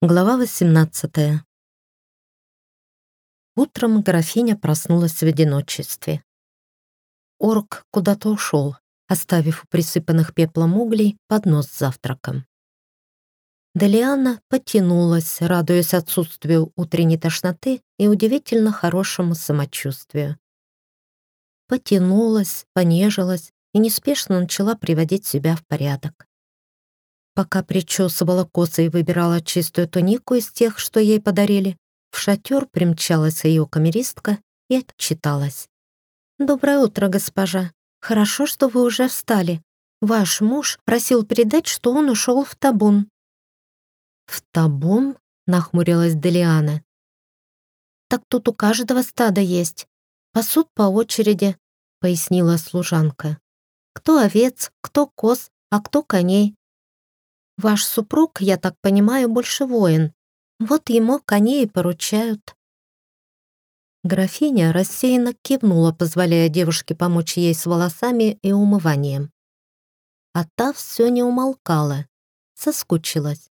Глава 18 Утром графиня проснулась в одиночестве. Орк куда-то ушел, оставив у присыпанных пеплом углей поднос с завтраком. Делиана потянулась, радуясь отсутствию утренней тошноты и удивительно хорошему самочувствию. Потянулась, понежилась и неспешно начала приводить себя в порядок. Пока причесывала косы и выбирала чистую тунику из тех, что ей подарили, в шатер примчалась ее камеристка и отчиталась. «Доброе утро, госпожа. Хорошо, что вы уже встали. Ваш муж просил передать, что он ушел в табун». «В табун?» — нахмурилась Делиана. «Так тут у каждого стада есть. Пасут по очереди», — пояснила служанка. «Кто овец, кто коз, а кто коней. Ваш супруг, я так понимаю, больше воин. Вот ему коней поручают». Графиня рассеянно кивнула, позволяя девушке помочь ей с волосами и умыванием. А та все не умолкала, соскучилась.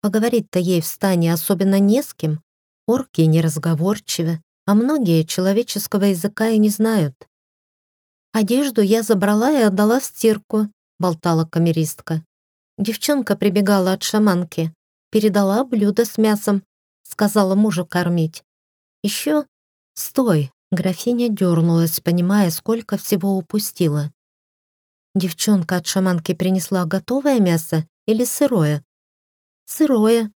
Поговорить-то ей в стане особенно не с кем. Орки неразговорчивы, а многие человеческого языка и не знают. «Одежду я забрала и отдала в стирку», — болтала камеристка. Девчонка прибегала от шаманки, передала блюдо с мясом, сказала мужу кормить. Еще «Стой!» — графиня дернулась, понимая, сколько всего упустила. Девчонка от шаманки принесла готовое мясо или сырое? Сырое.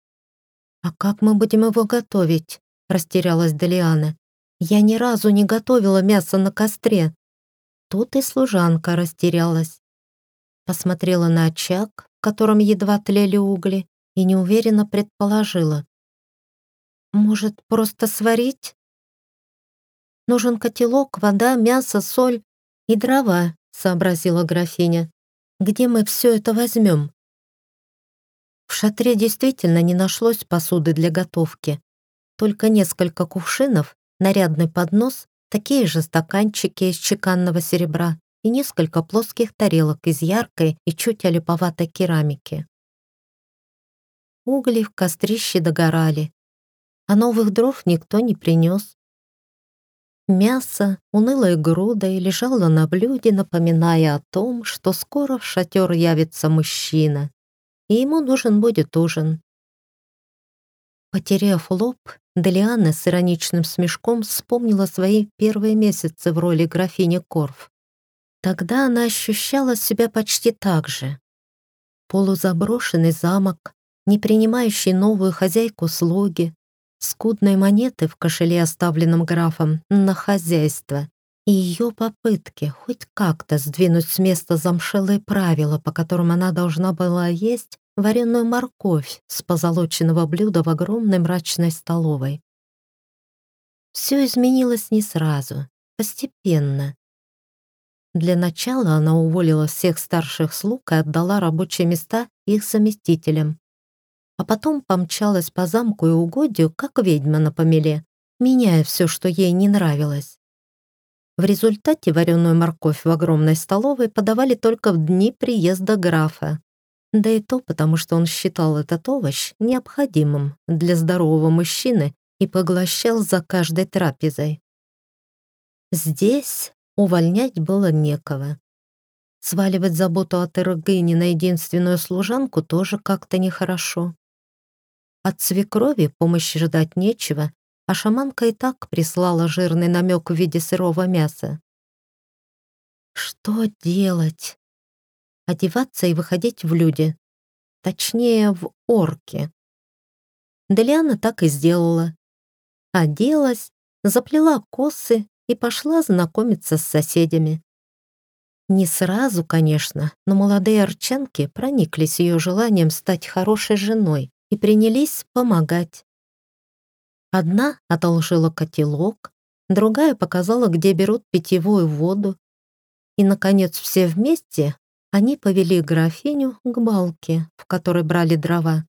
А как мы будем его готовить? Растерялась Делиана. Я ни разу не готовила мясо на костре. Тут и служанка растерялась. Посмотрела на очаг, котором едва тлели угли, и неуверенно предположила. «Может, просто сварить?» «Нужен котелок, вода, мясо, соль и дрова», — сообразила графиня. «Где мы все это возьмем?» В шатре действительно не нашлось посуды для готовки. Только несколько кувшинов, нарядный поднос, такие же стаканчики из чеканного серебра и несколько плоских тарелок из яркой и чуть олиповатой керамики. Угли в кострище догорали, а новых дров никто не принес. Мясо, унылой грудой, лежало на блюде, напоминая о том, что скоро в шатер явится мужчина, и ему нужен будет ужин. Потеряв лоб, Делиана с ироничным смешком вспомнила свои первые месяцы в роли графини Корф. Тогда она ощущала себя почти так же. Полузаброшенный замок, не принимающий новую хозяйку слуги, скудные монеты в кошеле, оставленном графом, на хозяйство, и ее попытки хоть как-то сдвинуть с места замшелые правила, по которым она должна была есть вареную морковь с позолоченного блюда в огромной мрачной столовой. Все изменилось не сразу, постепенно. Для начала она уволила всех старших слуг и отдала рабочие места их заместителям. А потом помчалась по замку и угодью, как ведьма на помеле, меняя все, что ей не нравилось. В результате вареную морковь в огромной столовой подавали только в дни приезда графа. Да и то потому, что он считал этот овощ необходимым для здорового мужчины и поглощал за каждой трапезой. Здесь Увольнять было некого. Сваливать заботу от Иргыни на единственную служанку тоже как-то нехорошо. От свекрови помощи ждать нечего, а шаманка и так прислала жирный намек в виде сырого мяса. Что делать? Одеваться и выходить в люди. Точнее, в орки. Делиана так и сделала. Оделась, заплела косы и пошла знакомиться с соседями. Не сразу, конечно, но молодые арчанки прониклись ее желанием стать хорошей женой и принялись помогать. Одна одолжила котелок, другая показала, где берут питьевую воду, и, наконец, все вместе они повели графиню к балке, в которой брали дрова.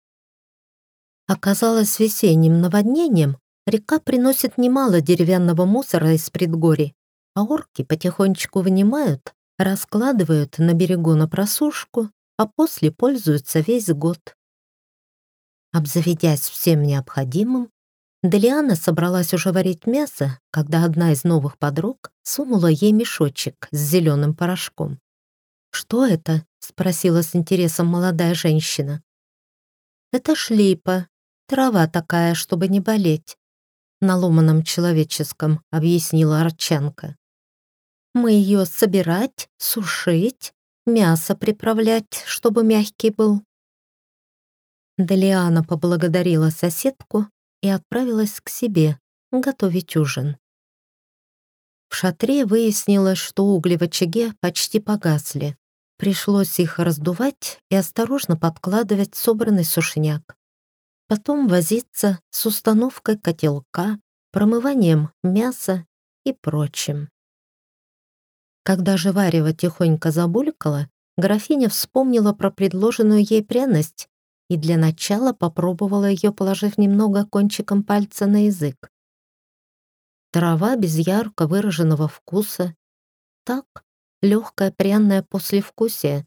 Оказалось весенним наводнением Река приносит немало деревянного мусора из предгорий, а орки потихонечку вынимают, раскладывают на берегу на просушку, а после пользуются весь год. Обзаведясь всем необходимым, Делиана собралась уже варить мясо, когда одна из новых подруг сунула ей мешочек с зеленым порошком. «Что это?» — спросила с интересом молодая женщина. «Это шлипа, трава такая, чтобы не болеть», — на ломаном человеческом объяснила Арчанка. «Мы ее собирать, сушить, мясо приправлять, чтобы мягкий был, Делиана поблагодарила соседку и отправилась к себе готовить ужин. В шатре выяснилось, что угли в очаге почти погасли. Пришлось их раздувать и осторожно подкладывать собранный сушняк. Потом возиться с установкой котелка, промыванием мяса и прочим. Когда же варево тихонько забулькало, графиня вспомнила про предложенную ей пряность и для начала попробовала ее, положив немного кончиком пальца на язык. Трава без ярко выраженного вкуса. Так, легкое пряное послевкусие.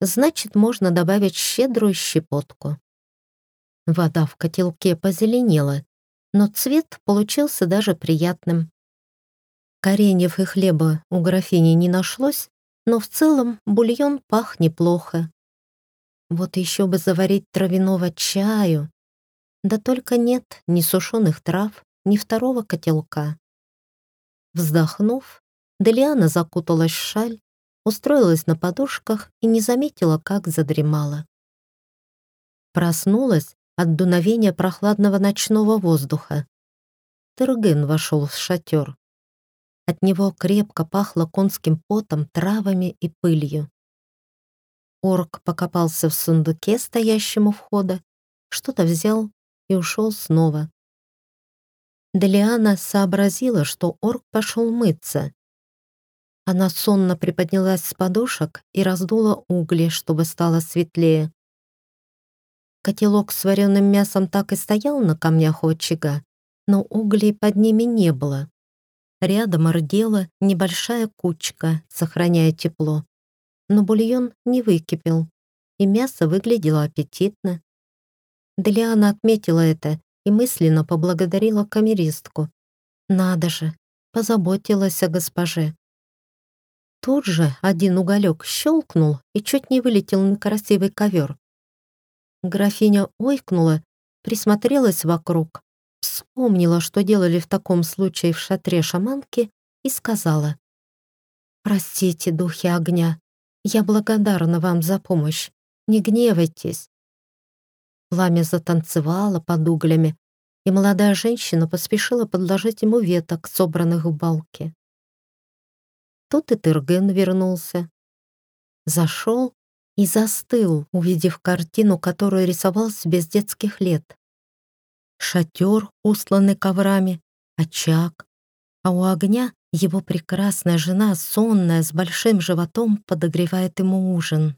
Значит, можно добавить щедрую щепотку. Вода в котелке позеленела, но цвет получился даже приятным. Кореньев и хлеба у графини не нашлось, но в целом бульон пах неплохо. Вот еще бы заварить травяного чаю. Да только нет ни сушеных трав, ни второго котелка. Вздохнув, Делиана закуталась в шаль, устроилась на подушках и не заметила, как задремала. Проснулась от дуновения прохладного ночного воздуха. Тырген вошел в шатер. От него крепко пахло конским потом, травами и пылью. Орк покопался в сундуке, стоящем у входа, что-то взял и ушел снова. Делиана сообразила, что орк пошел мыться. Она сонно приподнялась с подушек и раздула угли, чтобы стало светлее. Котелок с вареным мясом так и стоял на камнях у но углей под ними не было. Рядом рдела небольшая кучка, сохраняя тепло но бульон не выкипел, и мясо выглядело аппетитно. Делиана отметила это и мысленно поблагодарила камеристку. Надо же, позаботилась о госпоже. Тут же один уголек щелкнул и чуть не вылетел на красивый ковер. Графиня ойкнула, присмотрелась вокруг, вспомнила, что делали в таком случае в шатре шаманки, и сказала, «Простите, духи огня, я благодарна вам за помощь. Не гневайтесь». Пламя затанцевало под углями, и молодая женщина поспешила подложить ему веток, собранных в балке. Тут и Тырген вернулся. Зашел и застыл, увидев картину, которую рисовал себе с детских лет. Шатер, устланный коврами, очаг, а у огня его прекрасная жена, сонная, с большим животом, подогревает ему ужин.